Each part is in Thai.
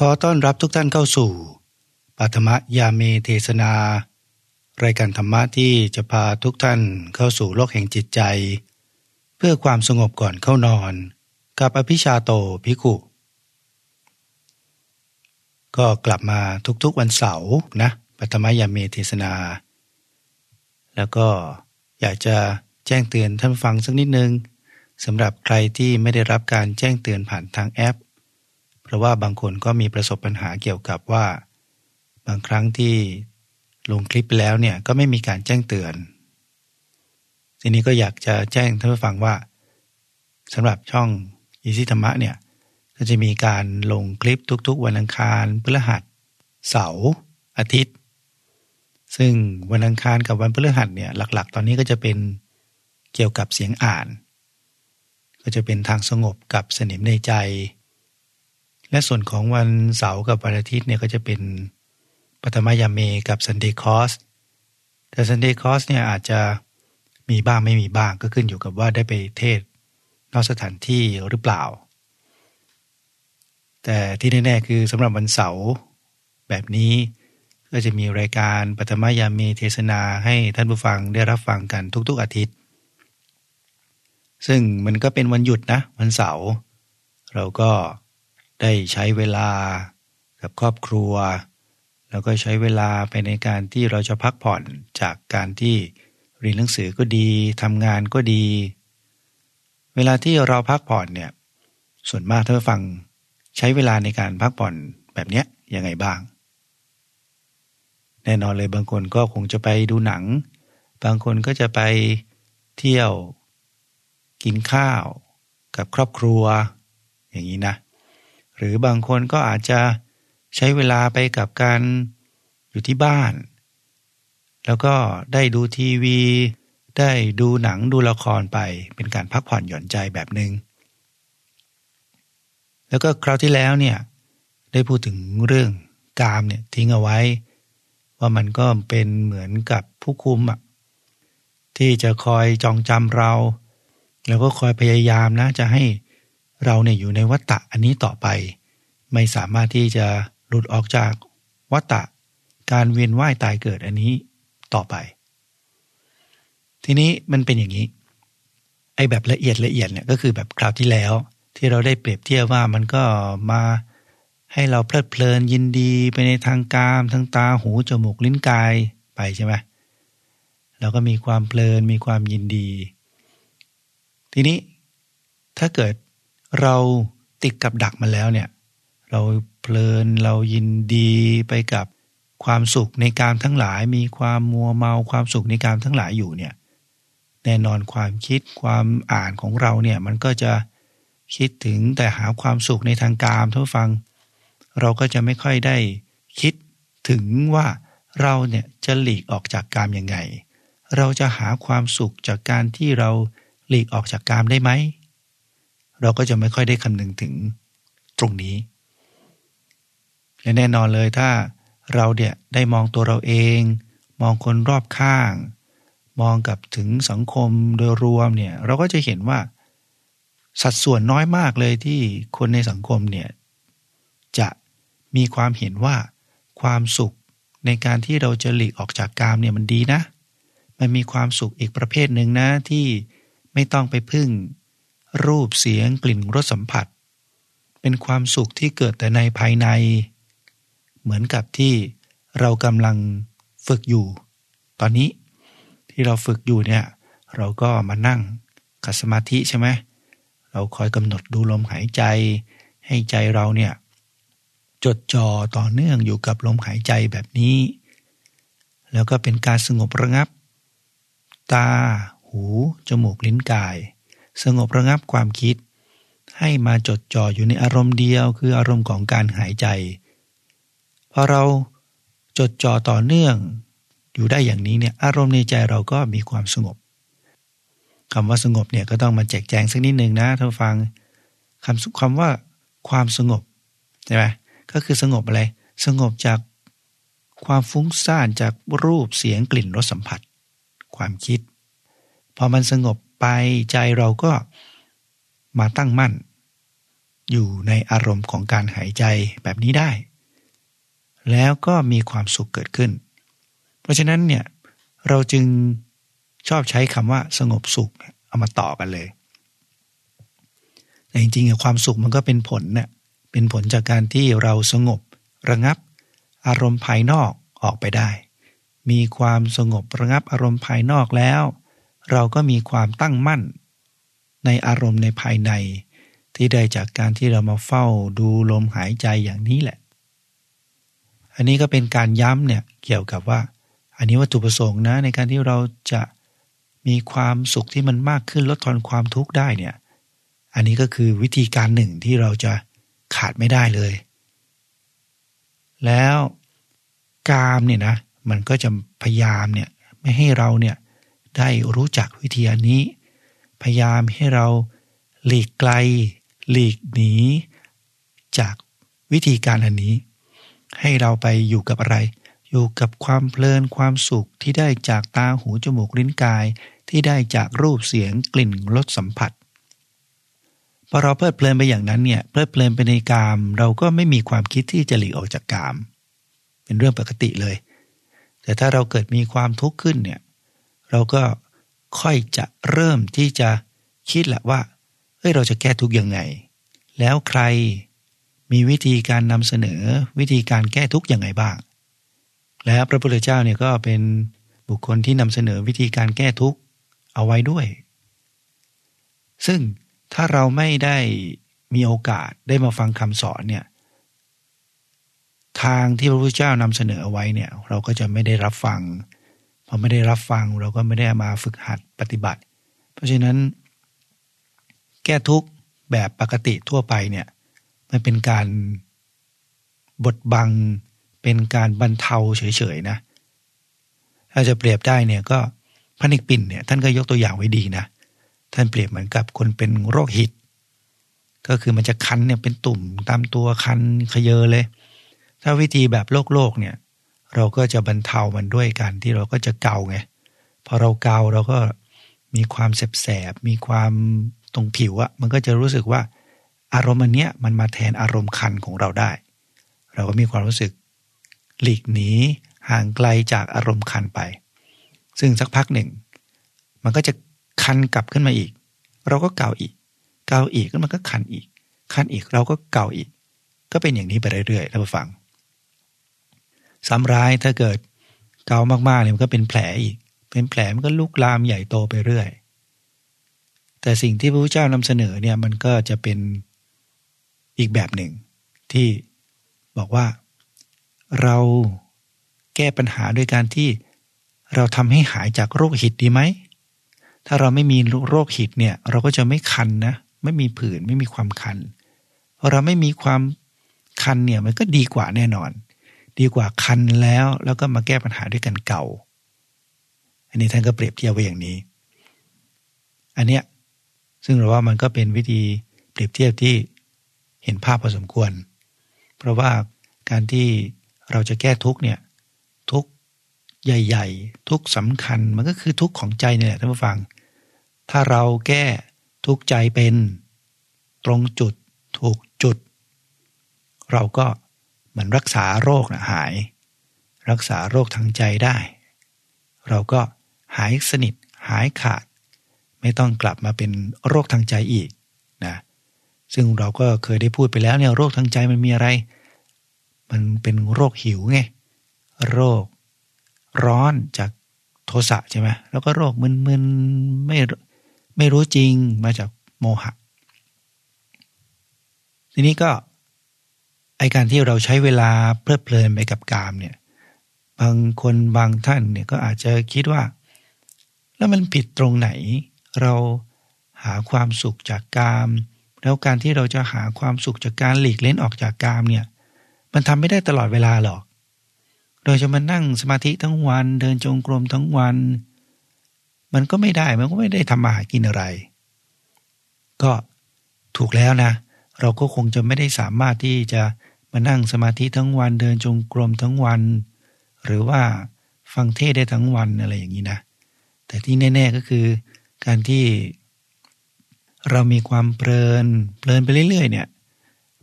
ขอต้อนรับทุกท่านเข้าสู่ปัทมยาเมเทศนา รายการธรรมะที่จะพาทุกท่านเข้าสู่โลกแห่งจิตใจ เพื่อความสงบก่อนเข้านอน กับอภิชาโตภิกุ ก็กลับมาทุกๆวันเสาร์นะปัทมยาเมเทศนา แล้วก็อยากจะแจ้งเตือนท่านฟังสักนิดนึงสำหรับใครที่ไม่ได้รับการแจ้งเตือนผ่านทางแอป เพราะว่าบางคนก็มีประสบปัญหาเกี่ยวกับว่า บางครั้งที่ลงคลิปแล้วเนี่ยก็ไม่มีการแจ้งเตือน ทีนี้ก็อยากจะแจ้งท่านผู้ฟังว่าสำหรับช่องอีซิธรรมะเนี่ยก็จะมีการลงคลิปทุกๆ วันอังคารพฤหัส เสาร์อาทิตย์ ซึ่งวันอังคารกับวันพฤหัสเนี่ยหลักๆ ตอนนี้ก็จะเป็นเกี่ยวกับเสียงอ่าน ก็จะเป็นทางสงบกับสนิมในใจ และส่วนของวันเสาร์กับวันอาทิตย์เนี่ยก็จะเป็นปฐมยาเมกับ Sunday course แต่ Sunday course เนี่ยอาจจะมีบ้างไม่มีบ้างก็ขึ้นอยู่กับว่าได้ไปเทศนอกสถานที่หรือเปล่า แต่ที่แน่ๆคือสำหรับวันเสาร์แบบนี้ก็จะมีรายการปฐมยาเมเทศนาให้ท่านผู้ฟังได้รับฟังกันทุกๆอาทิตย์ ซึ่งมันก็เป็นวันหยุดนะวันเสาร์เราก็ ได้ใช้เวลากับครอบครัว แล้วก็ใช้เวลาไปในการที่เราจะพักผ่อนจากการที่เรียนหนังสือก็ดีทำงานก็ดี เวลาที่เราพักผ่อนเนี่ยส่วนมากท่านฟังใช้เวลาในการพักผ่อนแบบเนี้ยยังไงบ้าง แน่นอนเลยบางคนก็คงจะไปดูหนัง บางคนก็จะไปเที่ยว กินข้าว กับครอบครัว อย่างนี้นะ หรือบางคนก็อาจจะใช้เวลาไปกับการอยู่ที่บ้าน แล้วก็ได้ดูทีวี ได้ดูหนังดูละครไปเป็นการพักผ่อนหย่อนใจแบบหนึง่งแล้วก็คราวที่แล้วเนี่ยได้พูดถึงเรื่องกามเนี่ยทิ้งเอาไว้ ว่ามันก็เป็นเหมือนกับผู้คุมอะที่จะคอยจองจำเรา แล้วก็คอยพยายามนะจะให้ เราเนี่ยอยู่ในวัฏฏะอันนี้ต่อไป ไม่สามารถที่จะหลุดออกจากวัฏฏะการเวียนว่ายตายเกิดอันนี้ต่อไป ทีนี้มันเป็นอย่างนี้ไอ้แบบละเอียดละเอียดเนี่ยก็คือแบบคราวที่แล้ว ที่เราได้เปรียบเทียบว่ามันก็มาให้เราเพลิดเพลินยินดีไปในทางกามทางตาหูจมูกลิ้นกายไปใช่ไหมเราก็มีความเพลินมีความยินดี ทีนี้ถ้าเกิด เราติดกับดักมาแล้วเนี่ย เราเพลินเรายินดีไปกับความสุขในการทั้งหลาย มีความมัวเมาความสุขในการทั้งหลายอยู่เนี่ย แน่นอนความคิดความอ่านของเราเนี่ยมันก็จะคิดถึงแต่หาความสุขในทางกามท่านฟัง เราก็จะไม่ค่อยได้คิดถึงว่าเราเนี่ยจะหลีกออกจากกามยังไง เราจะหาความสุขจากการที่เราหลีกออกจากกามได้ไหม เราก็จะไม่ค่อยได้คำนึงถึงตรงนี้ และแน่นอนเลยถ้าเราเนี่ยได้มองตัวเราเอง มองคนรอบข้าง มองกับถึงสังคมโดยรวมเนี่ยเราก็จะเห็นว่า สัดส่วนน้อยมากเลยที่คนในสังคมเนี่ยจะมีความเห็นว่าความสุขในการที่เราจะหลีกออกจากกามเนี่ยมันดีนะ มันมีความสุขอีกประเภทหนึ่งนะที่ไม่ต้องไปพึ่ง รูปเสียงกลิ่นรสสัมผัส เป็นความสุขที่เกิดแต่ในภายใน เหมือนกับที่เรากำลังฝึกอยู่ ตอนนี้ที่เราฝึกอยู่เนี่ย เราก็มานั่งกัสมาธิใช่ไหมเราคอยกำหนดดูลมหายใจ ให้ใจเราเนี่ยจดจ่อต่อเนื่องอยู่กับลมหายใจแบบนี้ แล้วก็เป็นการสงบระงับ ตา หู จมูก ลิ้นกาย สงบระงับความคิด ให้มาจดจ่ออยู่ในอารมณ์เดียวคืออารมณ์ของการหายใจ พอเราจดจ่อต่อเนื่อง อยู่ได้อย่างนี้เนี่ยอารมณ์ในใจเราก็มีความสงบคำว่าสงบเนี่ยก็ต้องมาแจกแจงสักนิดหนึ่งนะท่านฟังคำคำว่าความสงบใช่ไหมก็คือสงบอะไร สงบจากความฟุ้งซ่านจากรูปเสียงกลิ่นรสสัมผัส ความคิด พอมันสงบ ไปใจเราก็มาตั้งมั่น อยู่ในอารมณ์ของการหายใจแบบนี้ได้ แล้วก็มีความสุขเกิดขึ้น เพราะฉะนั้นเนี่ยเราจึงชอบใช้คำว่าสงบสุขเอามาต่อกันเลย แต่จริงๆความสุขมันก็เป็นผลเนี่ยเป็นผลจากการที่เราสงบระงับ อารมณ์ภายนอกออกไปได้ มีความสงบระงับอารมณ์ภายนอกแล้ว เราก็มีความตั้งมั่น ในอารมณ์ในภายใน ที่ได้จากการที่เรามาเฝ้าดูลมหายใจอย่างนี้แหละ อันนี้ก็เป็นการย้ำเนี่ยเกี่ยวกับว่า อันนี้วัตถุประสงค์นะในการที่เราจะมีความสุขที่มันมากขึ้นลดทอนความทุกข์ได้เนี่ย อันนี้ก็คือวิธีการหนึ่งที่เราจะขาดไม่ได้เลย แล้วกามเนี่ยนะมันก็จะพยายามเนี่ยไม่ให้เราเนี่ย ได้รู้จักวิธีอันนี้ พยายามให้เราหลีกไกล หลีกหนี จากวิธีการอันนี้ ให้เราไปอยู่กับอะไร อยู่กับความเพลินความสุขที่ได้จากตาหูจมูกลิ้นกายที่ได้จากรูปเสียงกลิ่นรสสัมผัสพอเราเพลิดเพลินไปอย่างนั้นเนี่ยเพลิดเพลินไปในกาม เราก็ไม่มีความคิดที่จะหลีกออกจากกาม เป็นเรื่องปกติเลย แต่ถ้าเราเกิดมีความทุกข์ขึ้นเนี่ย เราก็ค่อยจะเริ่มที่จะคิดแหละว่าเฮ้ยเราจะแก้ทุกยังไง แล้วใครมีวิธีการนำเสนอวิธีการแก้ทุกยังไงบ้าง แล้วพระพุทธเจ้าเนี่ยก็เป็นบุคคลที่นำเสนอวิธีการแก้ทุกเอาไว้ด้วย ซึ่งถ้าเราไม่ได้มีโอกาสได้มาฟังคำสอนเนี่ยทางที่พระพุทธเจ้านำเสนอเอาไว้เนี่ยเราก็จะไม่ได้รับฟัง พอไม่ได้รับฟังเราก็ไม่ได้มาฝึกหัดปฏิบัติ เพราะฉะนั้น แก้ทุกข์แบบปกติทั่วไปเนี่ยมันเป็นการบดบัง เป็นการบรรเทาเฉยๆนะถ้าจะเปรียบได้เนี่ยก็พระนิกปินเนี่ยท่านก็ยกตัวอย่างไว้ดีนะท่านเปรียบเหมือนกับคนเป็นโรคหิดก็คือมันจะคันเนี่ยเป็นตุ่มตามตัวคันขยเยอเลย ถ้าวิธีแบบโลกโลกเนี่ย เราก็จะบรรเทามันด้วยการที่เราก็จะเกาไงพอเราเกาเราก็มีความแสบๆมีความตรงผิวอะมันก็จะรู้สึกว่า อารมณ์อันเนี้ยมันมาแทนอารมณ์คันของเราได้ เราก็มีความรู้สึก หลีกหนีห่างไกลจากอารมณ์คันไป ซึ่งสักพักหนึ่ง มันก็จะคันกลับขึ้นมาอีก เราก็เกาอีก เกาอีกแล้วมันก็คันอีก คันอีกเราก็เกาอีก ก็เป็นอย่างนี้ไปเรื่อยๆท่านผู้ฟัง ซ้ำร้ายถ้าเกิดเกามากๆเนี่ยมันก็เป็นแผลอีก เป็นแผลมันก็ลุกลามใหญ่โตไปเรื่อย แต่สิ่งที่พระพุทธเจ้านำเสนอเนี่ยมันก็จะเป็นอีกแบบหนึ่ง ที่บอกว่าเราแก้ปัญหาด้วยการที่เราทำให้หายจากโรคหิดดีไหม ถ้าเราไม่มีโรคหิดเนี่ยเราก็จะไม่คันนะ ไม่มีผื่นไม่มีความคันพอเราไม่มีความคันเนี่ยมันก็ดีกว่าแน่นอน ดีกว่าคันแล้ว แล้วก็มาแก้ปัญหาด้วยกันเก่า อันนี้ท่านก็เปรียบเทียบไว้อย่างนี้ อันเนี้ยซึ่งเราว่ามันก็เป็นวิธีเปรียบเทียบที่เห็นภาพพอสมควร เพราะว่าการที่เราจะแก้ทุกเนี่ยทุกใหญ่ ๆ ทุกสำคัญมันก็คือทุกของใจเนี่ยท่านผู้ฟัง ถ้าเราแก้ทุกใจเป็น ตรงจุดถูกจุด เราก็ มือนรักษาโรคนะหาย รักษาโรคทางใจได้ เราก็หายสนิทหายขาด ไม่ต้องกลับมาเป็นโรคทางใจอีกนะซึ่งเราก็เคยได้พูดไปแล้วเนี่ยโรคทางใจมันมีอะไร มันเป็นโรคหิวไงโรคร้อนจากโทสะใช่ไหมแล้วก็โรคมึนๆไม่ไม่รู้จริงมาจากโมหะ ทีนี้ก็ ไอการที่เราใช้เวลาเพลิดเพลินไปกับกามเนี่ย บางคนบางท่านเนี่ยก็อาจจะคิดว่า แล้วมันผิดตรงไหน เราหาความสุขจากกาม แล้วการที่เราจะหาความสุขจากการหลีกเล่นออกจากกามเนี่ย มันทำไม่ได้ตลอดเวลาหรอก โดยจะมานั่งสมาธิทั้งวัน เดินจงกรมทั้งวัน มันก็ไม่ได้มันก็ไม่ได้ทำมาหากินอะไร ก็ถูกแล้วนะเเราก็คงจะไม่ได้สามารถที่จะมานั่งสมาธิทั้งวันเดินจงกรมทั้งวัน หรือว่าฟังเทศได้ทั้งวันอะไรอย่างนี้นะ แต่ที่แน่ ๆก็คือการที่เรามีความเพลินเพลินไปเรื่อยๆ เนี่ย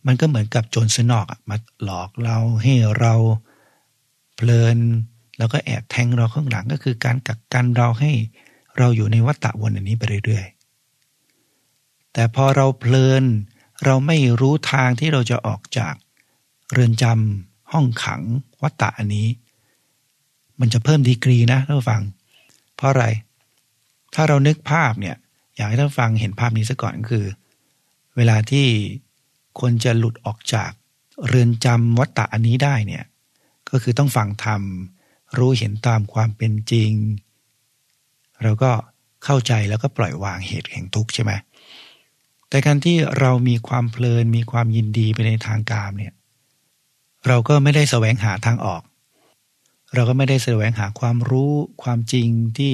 มันก็เหมือนกับโจรสนอกมาหลอกเราให้เราเพลิน แล้วก็แอบแทงเราข้างหลังก็คือการกักกันเราให้เราอยู่ในวัฏฏะวนอันนี้ไปเรื่อยๆ แต่พอเราเพลิน เราไม่รู้ทางที่เราจะออกจากเรือนจำห้องขังวัฏฏะอันนี้ มันจะเพิ่มดีกรีนะท่านฟัง เพราะอะไร ถ้าเรานึกภาพเนี่ย อยากให้ท่านฟังเห็นภาพนี้ซะก่อนคือ เวลาที่คนจะหลุดออกจากเรือนจำวัฏฏะอันนี้ได้เนี่ย ก็คือต้องฟังธรรม รู้เห็นตามความเป็นจริง เราก็เข้าใจแล้วก็ปล่อยวางเหตุแห่งทุกข์ใช่ไหม แต่การที่เรามีความเพลินมีความยินดีไปในทางการเนี่ยเราก็ไม่ได้แสวงหาทางออก เราก็ไม่ได้แสวงหาความรู้ความจริงที่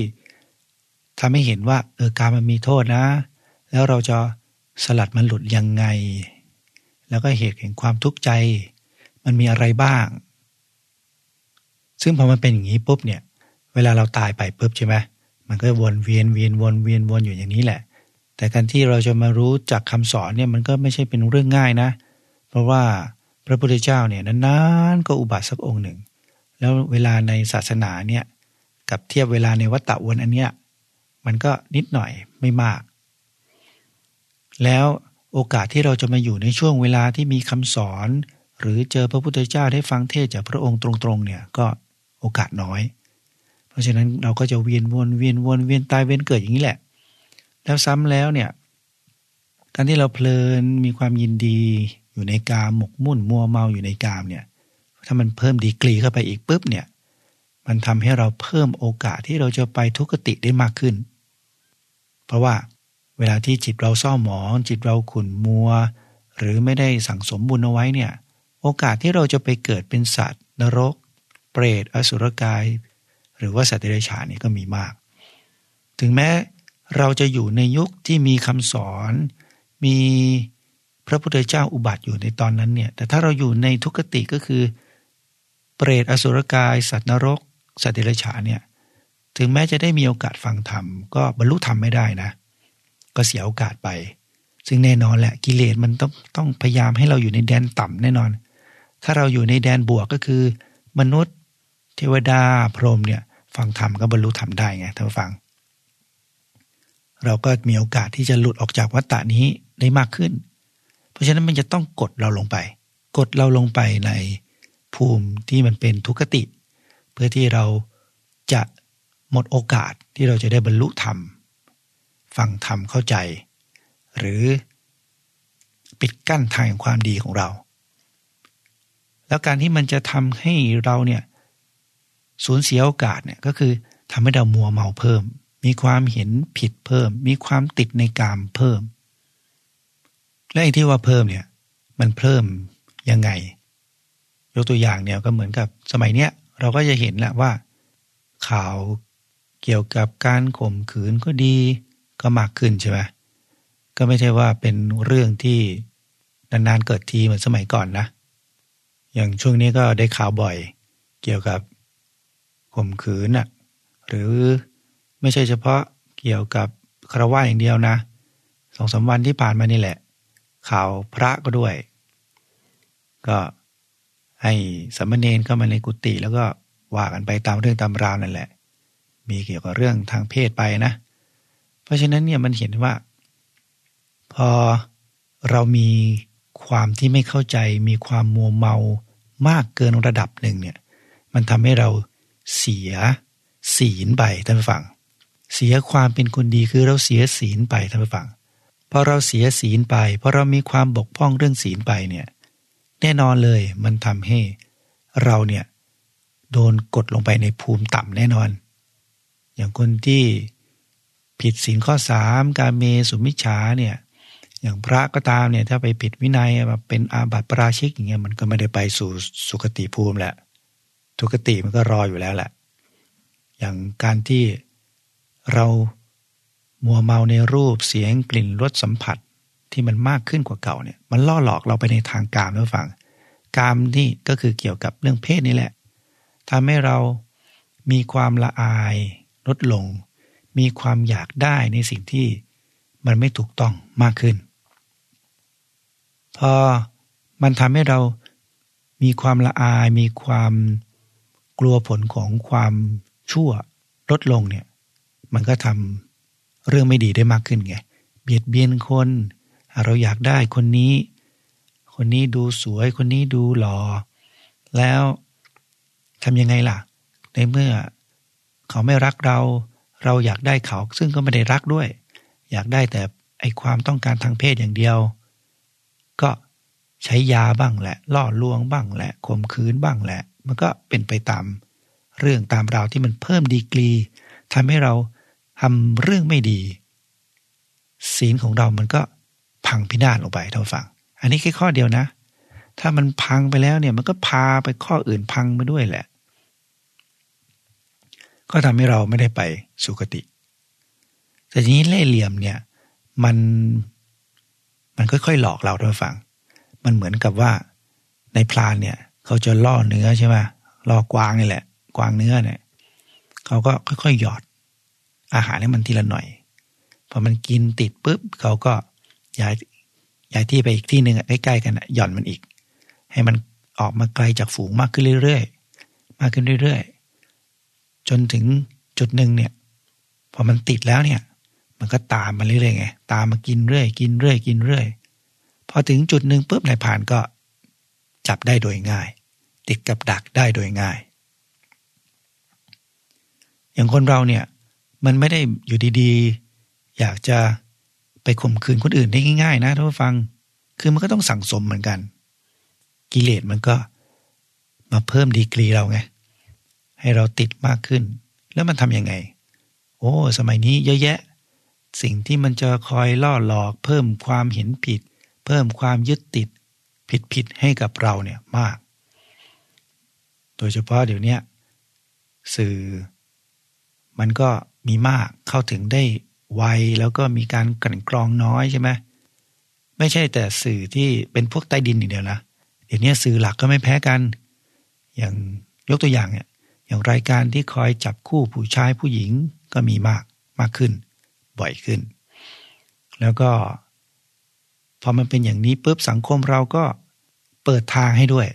ทำให้เห็นว่าเออการมันมีโทษนะ แล้วเราจะสลัดมันหลุดยังไง แล้วก็เหตุแห่งความทุกข์ใจ มันมีอะไรบ้าง ซึ่งพอมันเป็นอย่างนี้ปุ๊บเนี่ย เวลาเราตายไปปุ๊บใช่ไหมมันก็วนเวียนเวียนวนเวียนวนอยู่อย่างนี้แหละ แต่การที่เราจะมารู้จากคำสอนเนี่ยมันก็ไม่ใช่เป็นเรื่องง่ายนะ เพราะว่าพระพุทธเจ้าเนี่ยนานๆก็อุบัติสักองค์หนึ่ง แล้วเวลาในศาสนาเนี่ยกับเทียบเวลาในวัตตะวันอันเนี้ยมันก็นิดหน่อยไม่มาก แล้วโอกาสที่เราจะมาอยู่ในช่วงเวลาที่มีคำสอน หรือเจอพระพุทธเจ้าได้ฟังเทศจากพระองค์ตรงๆเนี่ยก็โอกาสน้อย เพราะฉะนั้นเราก็จะเวียนวนเวียนวนเวียนตายเวียนเกิดอย่างนี้แหละ แล้วซ้ำแล้วเนี่ย การที่เราเพลินมีความยินดีอยู่ในกามหมกมุ่นมัวเมาอยู่ในกามเนี่ย ถ้ามันเพิ่มดีกรีเข้าไปอีกปุ๊บเนี่ย มันทำให้เราเพิ่มโอกาสที่เราจะไปทุกติได้มากขึ้น เพราะว่าเวลาที่จิตเราเศร้าหมอง จิตเราขุ่นมัว หรือไม่ได้สั่งสมบุญเอาไว้เนี่ย โอกาสที่เราจะไปเกิดเป็นสัตว์ นรก เปรต อสุรกาย หรือว่าสัตว์เดรัจฉานนี่ก็มีมาก ถึงแม้ เราจะอยู่ในยุคที่มีคำสอน มีพระพุทธเจ้าอุบัติอยู่ในตอนนั้นเนี่ย แต่ถ้าเราอยู่ในทุกติก็คือ เปรตอสุรกาย สัตว์นรก สัตว์เดรัจฉานเนี่ย ถึงแม้จะได้มีโอกาสฟังธรรม ก็บรรลุธรรมไม่ได้นะ ก็เสียโอกาสไป ซึ่งแน่นอนแหละกิเลสมันต้องต้องพยายามให้เราอยู่ในแดนต่ำแน่นอน ถ้าเราอยู่ในแดนบวกก็คือ มนุษย์ เทวดาพรหมเนี่ย ฟังธรรมก็บรรลุธรรมได้ไงท่านฟัง เราก็มีโอกาสที่จะหลุดออกจากวัฏฏะนี้ได้มากขึ้น เพราะฉะนั้นมันจะต้องกดเราลงไป กดเราลงไปในภูมิที่มันเป็นทุกติ เพื่อที่เราจะหมดโอกาสที่เราจะได้บรรลุธรรม ฟังธรรมเข้าใจ หรือปิดกั้นทางความดีของเรา แล้วการที่มันจะทำให้เราเนี่ยสูญเสียโอกาสเนี่ยก็คือทำให้เรามัวเมาเพิ่ม มีความเห็นผิดเพิ่ม มีความติดในกามเพิ่ม และไอ้ที่ว่าเพิ่มเนี่ย มันเพิ่มยังไง ยกตัวอย่างเนี่ยก็เหมือนกับสมัยเนี้ยเราก็จะเห็นแหละว่า ข่าวเกี่ยวกับการข่มขืนก็ดีก็มากขึ้นใช่ไหมก็ไม่ใช่ว่าเป็นเรื่องที่นานๆเกิดทีเหมือนสมัยก่อนนะ อย่างช่วงนี้ก็ได้ข่าวบ่อย เกี่ยวกับข่มขืนอะหรือ ไม่ใช่เฉพาะเกี่ยวกับคารวะอย่างเดียวนะสองสาวันที่ผ่านมานี่แหละ ข่าวพระก็ด้วย ก็ให้สัมมเนนเข้ามาในกุฏิแล้วก็ว่ากันไปตามเรื่องตามราวนั่นแหละ มีเกี่ยวกับเรื่องทางเพศไปนะ เพราะฉะนั้นเนี่ยมันเห็นว่า พอเรามีความที่ไม่เข้าใจมีความมัวเมามากเกินระดับหนึ่งเนี่ย มันทำให้เราเสียศีลไปท่านฟัง เสียความเป็นคนดีคือเราเสียศีลไปท่านผู้ฟังพอเราเสียศีลไปพอเรามีความบกพร่องเรื่องศีลไปเนี่ยแน่นอนเลยมันทำให้เราเนี่ยโดนกดลงไปในภูมิต่ำแน่นอน อย่างคนที่ผิดศีลข้อสามการเมสุมิชฉาเนี่ยอย่างพระก็ตามเนี่ยถ้าไปผิดวินัยแบบเป็นอาบัติปราชิกอย่างเงี้ยมันก็ไม่ได้ไปสู่สุคติภูมิแหละทุกติมันก็รออยู่แล้วแหละ อย่างการที่ เรามัวเมาในรูปเสียงกลิ่นรสสัมผัสที่มันมากขึ้นกว่าเก่าเนี่ย มันล่อหลอกเราไปในทางกามแล้วฟังกามนี่ก็คือเกี่ยวกับเรื่องเพศนี่แหละทำให้เรามีความละอายลดลง มีความอยากได้ในสิ่งที่มันไม่ถูกต้องมากขึ้น พอมันทำให้เรามีความละอาย มีความกลัวผลของความชั่วลดลงเนี่ย มันก็ทำเรื่องไม่ดีได้มากขึ้นไง เบียดเบียนคน เราอยากได้คนนี้ คนนี้ดูสวย คนนี้ดูหลอ่อ แล้วทำยังไงล่ะ ในเมื่อเขาไม่รักเรา เราอยากได้เขา ซึ่งก็ไม่ได้รักด้วย อยากได้แต่ไอความต้องการทางเพศอย่างเดียว ก็ใช้ยาบ้างแหละ ล่อลวงบ้างแหละข่มขืนบ้างแหละ มันก็เป็นไปตามเรื่องตามราวที่มันเพิ่มดีกรีทำให้เรา ทำเรื่องไม่ดี ศีลของเรามันก็พังพินาศลงไปท่านฟัง อันนี้แค่ข้อเดียวนะ ถ้ามันพังไปแล้วเนี่ยมันก็พาไปข้ออื่นพังมาด้วยแหละ ก็ทำให้เราไม่ได้ไปสุคติ แต่ทีนี้เล่เหลี่ยมเนี่ย มันมันค่อยๆหลอกเราท่านฟัง มันเหมือนกับว่าในพลานเนี่ย เขาจะล่อเนื้อใช่ไหมล่อกวางนี่แหละ กวางเนื้อเนี่ย เขาก็ค่อยๆหยอด อาหารให้มันทีละหน่อยพอมันกินติดปุ๊บเขาก็ย้ายย้ายที่ไปอีกที่หนึ่งใกล้ๆกันหย่อนมันอีก ให้มันออกมาไกลจากฝูงมากขึ้นเรื่อยๆ มากขึ้นเรื่อยๆ จนถึงจุดหนึ่งเนี่ยพอมันติดแล้วเนี่ย มันก็ตามมาเรื่อยๆไงตามมากินเรื่อย กินเรื่อยกินเรื่อยพอถึงจุดหนึ่งปุ๊บนายผ่านก็จับได้โดยง่าย ติดกับดักได้โดยง่าย อย่างคนเราเนี่ย มันไม่ได้อยู่ดีๆ อยากจะไปข่มขืนคนอื่นได้ง่าย ๆ นะท่านผู้ฟัง คือมันก็ต้องสั่งสมเหมือนกัน กิเลสมันก็มาเพิ่มดีกรีเราไง ให้เราติดมากขึ้น แล้วมันทำยังไง โอ้ สมัยนี้เยอะแยะ สิ่งที่มันจะคอยล่อหลอก เพิ่มความเห็นผิด เพิ่มความยึดติดผิดๆให้กับเราเนี่ยมาก โดยเฉพาะเดี๋ยวนี้สื่อมันก็ มีมากเข้าถึงได้ไวแล้วก็มีการกลั่นกรองน้อยใช่ไหมไม่ใช่แต่สื่อที่เป็นพวกใต้ดินอย่างเดียวนะเดี๋ยวนี้สื่อหลักก็ไม่แพ้กัน อย่างยกตัวอย่างเนี่ยอย่างรายการที่คอยจับคู่ผู้ชายผู้หญิงก็มีมากมากขึ้น บ่อยขึ้น แล้วก็ พอมันเป็นอย่างนี้ปุ๊บสังคมเราก็เปิดทางให้ด้วย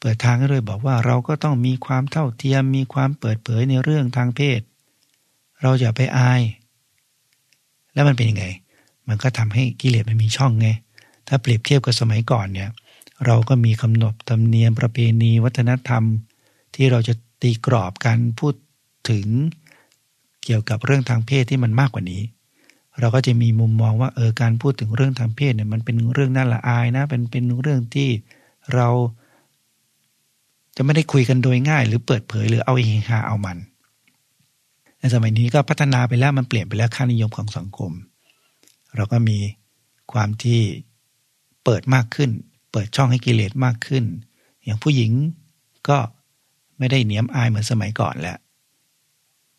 เปิดทางให้ด้วยบอกว่าเราก็ต้องมีความเท่าเทียมมีความเปิดเผยในเรื่องทางเพศ เราอย่าไปอาย แล้วมันเป็นยังไง มันก็ทำให้กิเลสมันมีช่องไง ถ้าเปรียบเทียบกับสมัยก่อนเนี่ย เราก็มีคำนบธรรมเนียมประเพณีวัฒนธรรม ที่เราจะตีกรอบการพูดถึงเกี่ยวกับเรื่องทางเพศที่มันมากกว่านี้ เราก็จะมีมุมมองว่าเออการพูดถึงเรื่องทางเพศเนี่ยมันเป็นเรื่องน่าละอายนะเป็นเป็นเรื่องที่เราจะไม่ได้คุยกันโดยง่าย หรือเปิดเผยหรือเอาเองหาเอามัน ในสมัยนี้ก็พัฒนาไปแล้วมันเปลี่ยนไปแล้วค่านิยมของสังคม เราก็มีความที่เปิดมากขึ้น เปิดช่องให้กิเลสมากขึ้น อย่างผู้หญิงก็ไม่ได้เนียมอายเหมือนสมัยก่อนแล้ว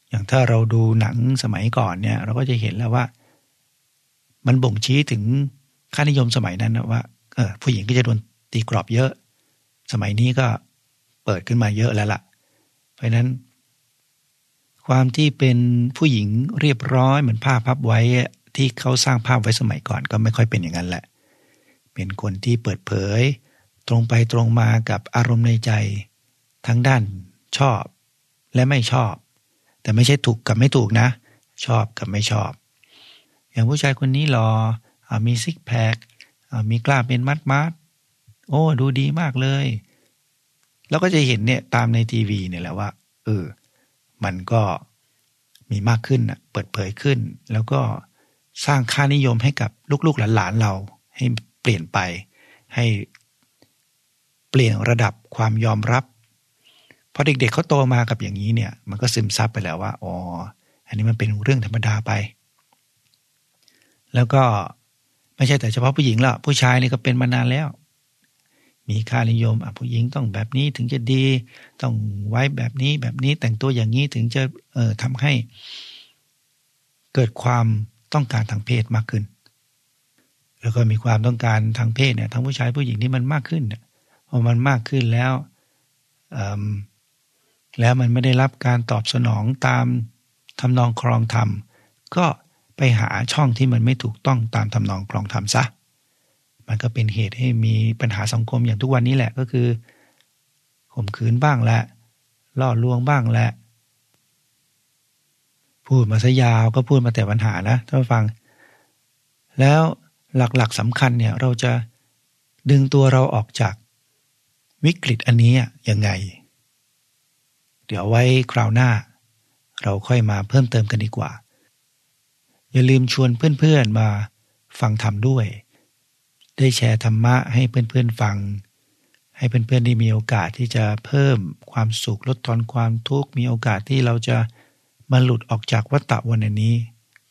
อย่างถ้าเราดูหนังสมัยก่อนเนี่ยเราก็จะเห็นแล้วว่า มันบ่งชี้ถึงค่านิยมสมัยนั้นนะว่าเออผู้หญิงก็จะโดนตีกรอบเยอะ สมัยนี้ก็เปิดขึ้นมาเยอะแล้วละ่ะ เพราะนั้น ความที่เป็นผู้หญิงเรียบร้อยเหมือนผ้าพพับไว้ที่เขาสร้างภาพไว้สมัยก่อนก็ไม่ค่อยเป็นอย่างนั้นแหละ เป็นคนที่เปิดเผย ตรงไปตรงมากับอารมณ์ในใจ ทั้งด้านชอบและไม่ชอบ แต่ไม่ใช่ถูกกับไม่ถูกนะ ชอบกับไม่ชอบ อย่างผู้ชายคนนี้รออมีซิกแพคมีกล้าเป็นมัดมัดโอ้ดูดีมากเลย แล้วก็จะเห็นเนี่ยตามในทีวีเนี่ยแหละว่าเออ มันก็มีมากขึ้นเปิดเผยขึ้น แล้วก็สร้างค่านิยมให้กับลูกๆหลานๆเรา ให้เปลี่ยนไป ให้เปลี่ยนระดับความยอมรับพอเด็กๆเขาโตมากับอย่างนี้เนี่ย มันก็ซึมซับไปแล้วว่าอ๋ออันนี้มันเป็นเรื่องธรรมดาไป แล้วก็ไม่ใช่แต่เฉพาะผู้หญิงละผู้ชายนี่ก็เป็นมานานแล้ว มีค่านิยมอะผู้หญิงต้องแบบนี้ถึงจะดี ต้องไว้แบบนี้แบบนี้แต่งตัวอย่างนี้ถึงจะเอ่อทำให้ เกิดความต้องการทางเพศมากขึ้น แล้วก็มีความต้องการทางเพศเนี่ยทั้งผู้ชายผู้หญิงที่มันมากขึ้นเนี่ยพอมันมากขึ้นแล้วแล้วมันไม่ได้รับการตอบสนองตามทำนองครองธรรม ก็ไปหาช่องที่มันไม่ถูกต้องตามทำนองครองธรรมซะ มันก็เป็นเหตุให้มีปัญหาสังคมอย่างทุกวันนี้แหละก็คือข่มขืนบ้างแหละล่อลวงบ้างแหละ พูดมาซะยาวก็พูดมาแต่ปัญหานะท่านฟัง แล้วหลักๆสำคัญเนี่ยเราจะดึงตัวเราออกจากวิกฤตอันนี้ยังไง เดี๋ยวไว้คราวหน้า เราค่อยมาเพิ่มเติมกันดีกว่า อย่าลืมชวนเพื่อนๆมาฟังธรรมด้วย ได้แชร์ธรรมะให้เพื่อนๆฟัง ให้เพื่อนๆได้มีโอกาสที่จะเพิ่มความสุขลดทอนความทุกข์มีโอกาสที่เราจะมาหลุดออกจากวัฏฏะวันนี้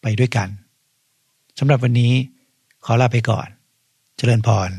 ไปด้วยกันสำหรับวันนี้ขอลาไปก่อน เจริญพร